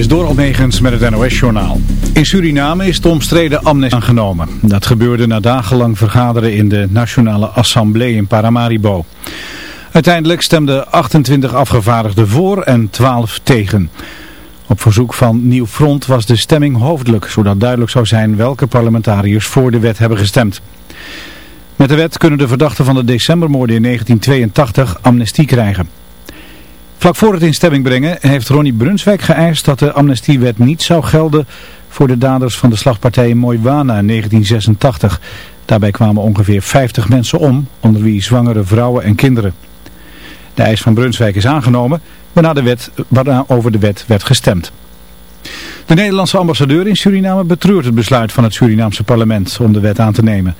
is door Almegens met het NOS-journaal. In Suriname is de omstreden amnestie aangenomen. Dat gebeurde na dagenlang vergaderen in de Nationale Assemblée in Paramaribo. Uiteindelijk stemden 28 afgevaardigden voor en 12 tegen. Op verzoek van Nieuw Front was de stemming hoofdelijk, zodat duidelijk zou zijn welke parlementariërs voor de wet hebben gestemd. Met de wet kunnen de verdachten van de decembermoorden in 1982 amnestie krijgen. Vlak voor het in stemming brengen heeft Ronnie Brunswijk geëist dat de amnestiewet niet zou gelden voor de daders van de slagpartij in in 1986. Daarbij kwamen ongeveer 50 mensen om, onder wie zwangere vrouwen en kinderen. De eis van Brunswijk is aangenomen, waarna, de wet, waarna over de wet werd gestemd. De Nederlandse ambassadeur in Suriname betreurt het besluit van het Surinaamse parlement om de wet aan te nemen.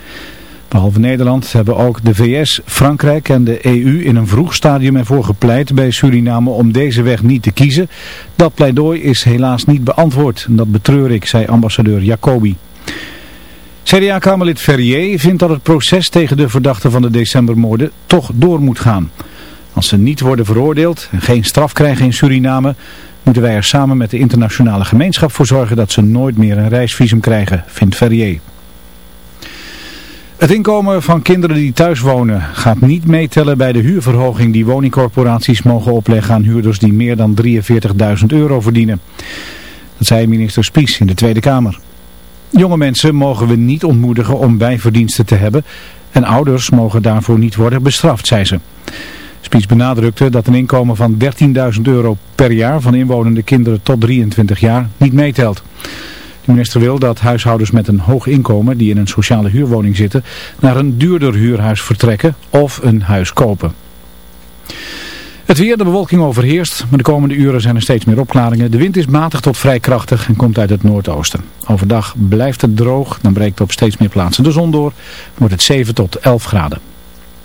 Behalve Nederland hebben ook de VS, Frankrijk en de EU in een vroeg stadium ervoor gepleit bij Suriname om deze weg niet te kiezen. Dat pleidooi is helaas niet beantwoord. Dat betreur ik, zei ambassadeur Jacobi. CDA-kamerlid Ferrier vindt dat het proces tegen de verdachten van de decembermoorden toch door moet gaan. Als ze niet worden veroordeeld en geen straf krijgen in Suriname, moeten wij er samen met de internationale gemeenschap voor zorgen dat ze nooit meer een reisvisum krijgen, vindt Ferrier. Het inkomen van kinderen die thuis wonen gaat niet meetellen bij de huurverhoging die woningcorporaties mogen opleggen aan huurders die meer dan 43.000 euro verdienen. Dat zei minister Spies in de Tweede Kamer. Jonge mensen mogen we niet ontmoedigen om bijverdiensten te hebben en ouders mogen daarvoor niet worden bestraft, zei ze. Spies benadrukte dat een inkomen van 13.000 euro per jaar van inwonende kinderen tot 23 jaar niet meetelt. De minister wil dat huishoudens met een hoog inkomen die in een sociale huurwoning zitten naar een duurder huurhuis vertrekken of een huis kopen. Het weer, de bewolking overheerst, maar de komende uren zijn er steeds meer opklaringen. De wind is matig tot vrij krachtig en komt uit het noordoosten. Overdag blijft het droog, dan breekt op steeds meer plaatsen de zon door. wordt het 7 tot 11 graden.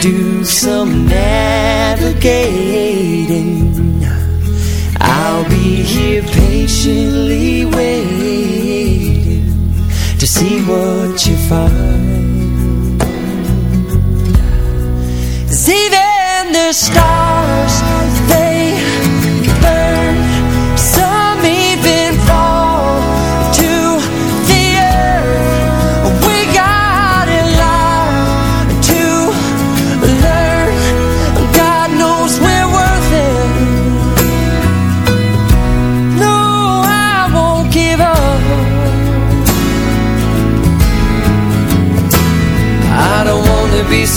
do some navigating. I'll be here patiently waiting To see what you find. Cause even the stars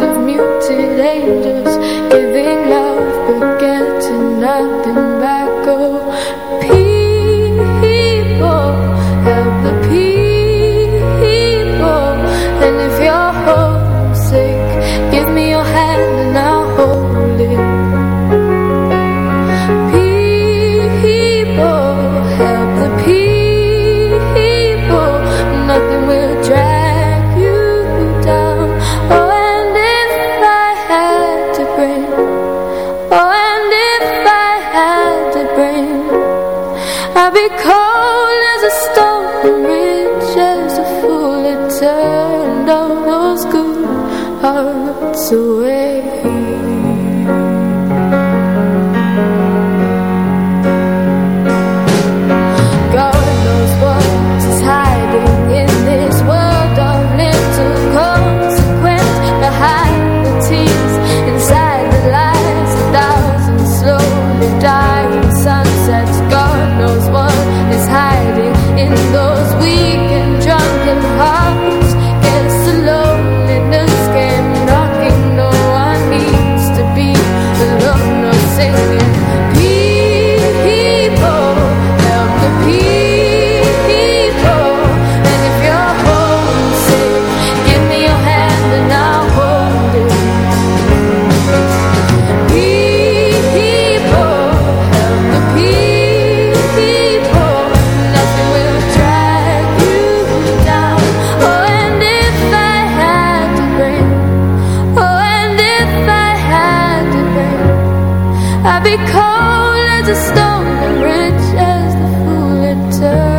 nothing muted drag I'd be cold as a stone and rich as the fool it took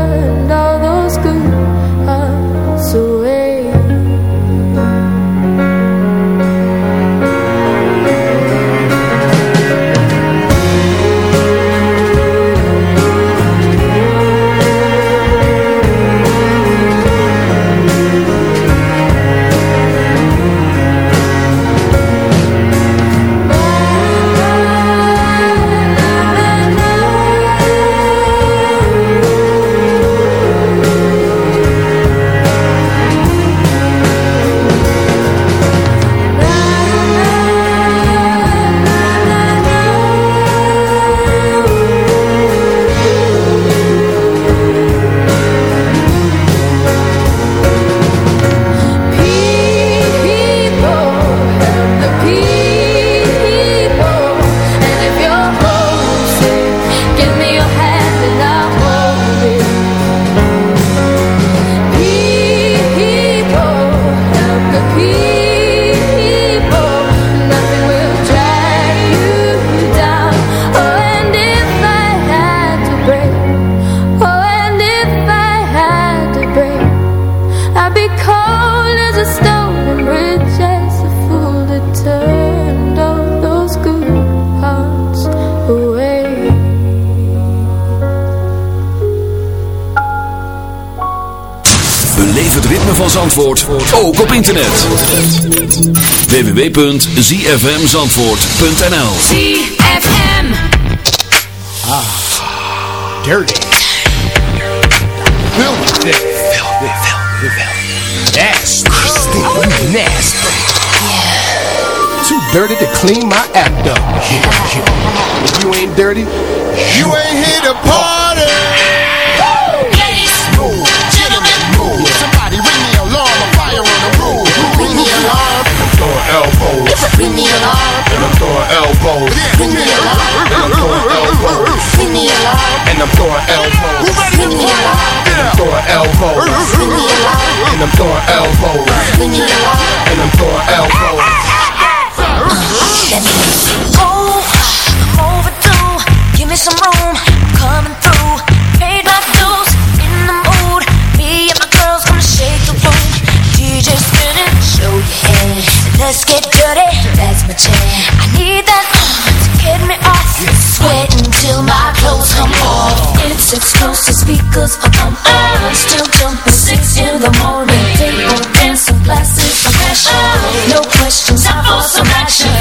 ook op internet. www.zfmzandvoort.nl ZFM Ah, dirty. Filthy. Filthy, filthy, filthy. Nasty. Nasty. Too dirty to clean my act up. If you ain't dirty, you ain't here to party. Elbows. Ring the alarm. And I'm throwing elbows. Ring the alarm. And I'm throwing elbows. Ring the alarm. And I'm throwing elbows. Ring the alarm. And I'm throwing elbows. Ring the alarm. And I'm throwing elbows. Ring the alarm. And I'm throwing elbows. Oh, overdue. Give me some room. I'm coming through. Paid my dues. In the mood. Me and my girls gonna shake the room. DJ spinning. Show your head. Let's get dirty, No questions, time for some action.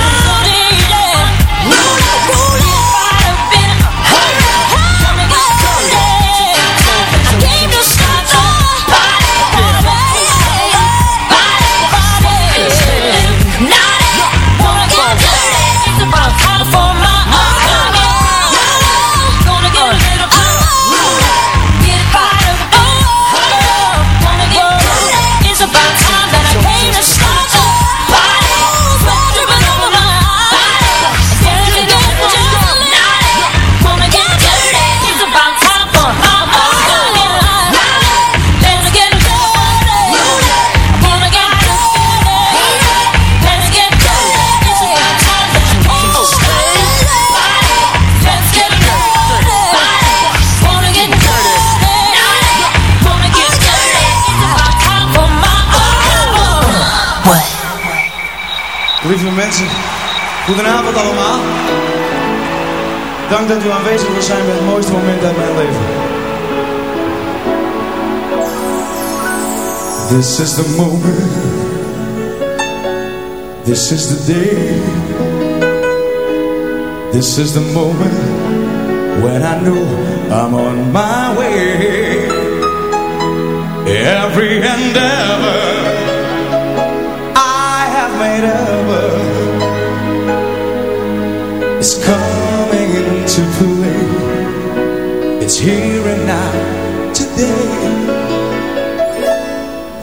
Dank dat u aanwezig wil zijn bij het mooiste moment uit mijn leven. This is the moment. This is the day. This is the moment when I know I'm on my way.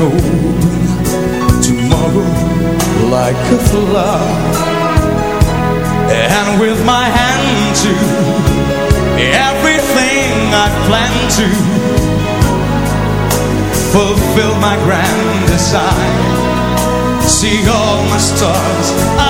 open tomorrow like a flower, and with my hand to everything I plan to fulfill my grand design. See all my stars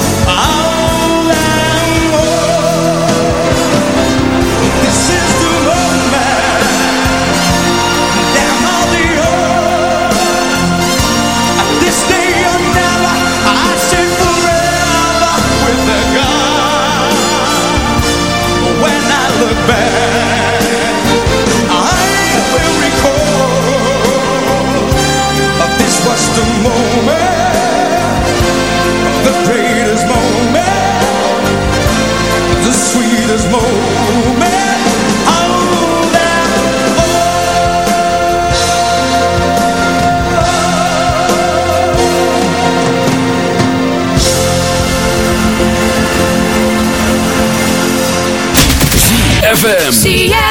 ZFM.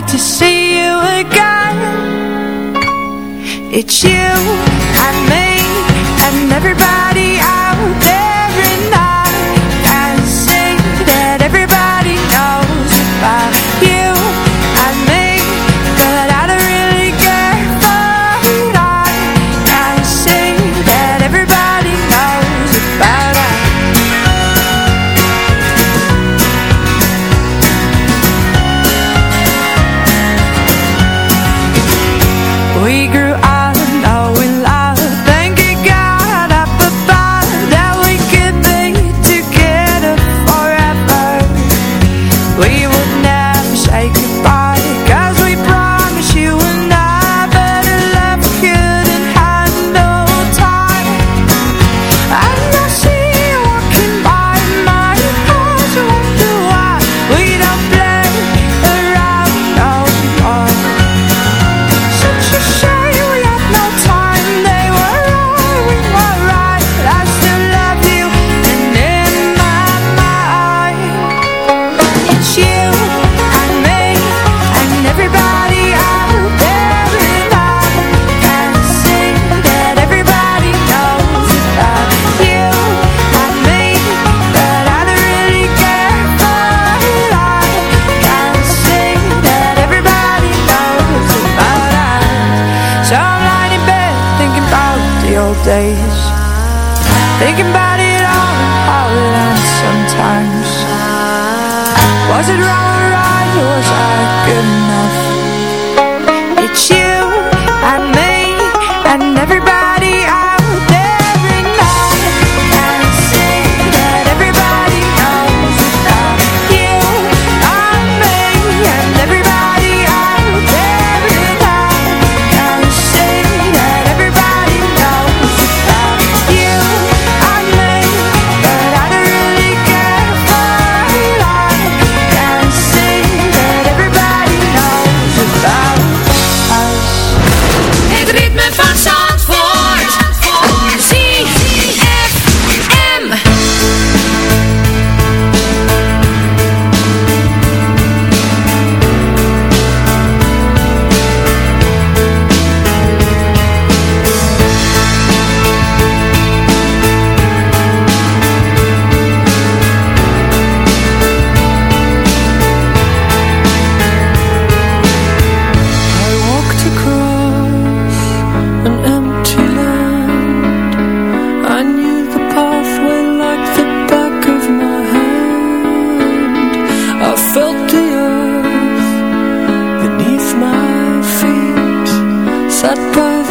wait to see you again. It's you and me and everybody a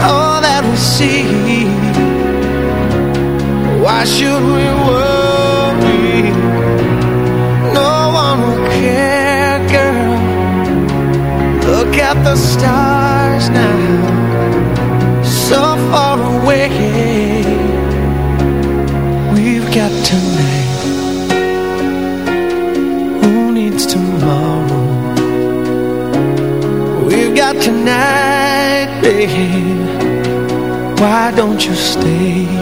all that we see. Why should we worry? No one will care, girl. Look at the stars now. So far away. We've got tonight. night, babe. Why don't you stay?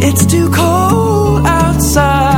It's too cold outside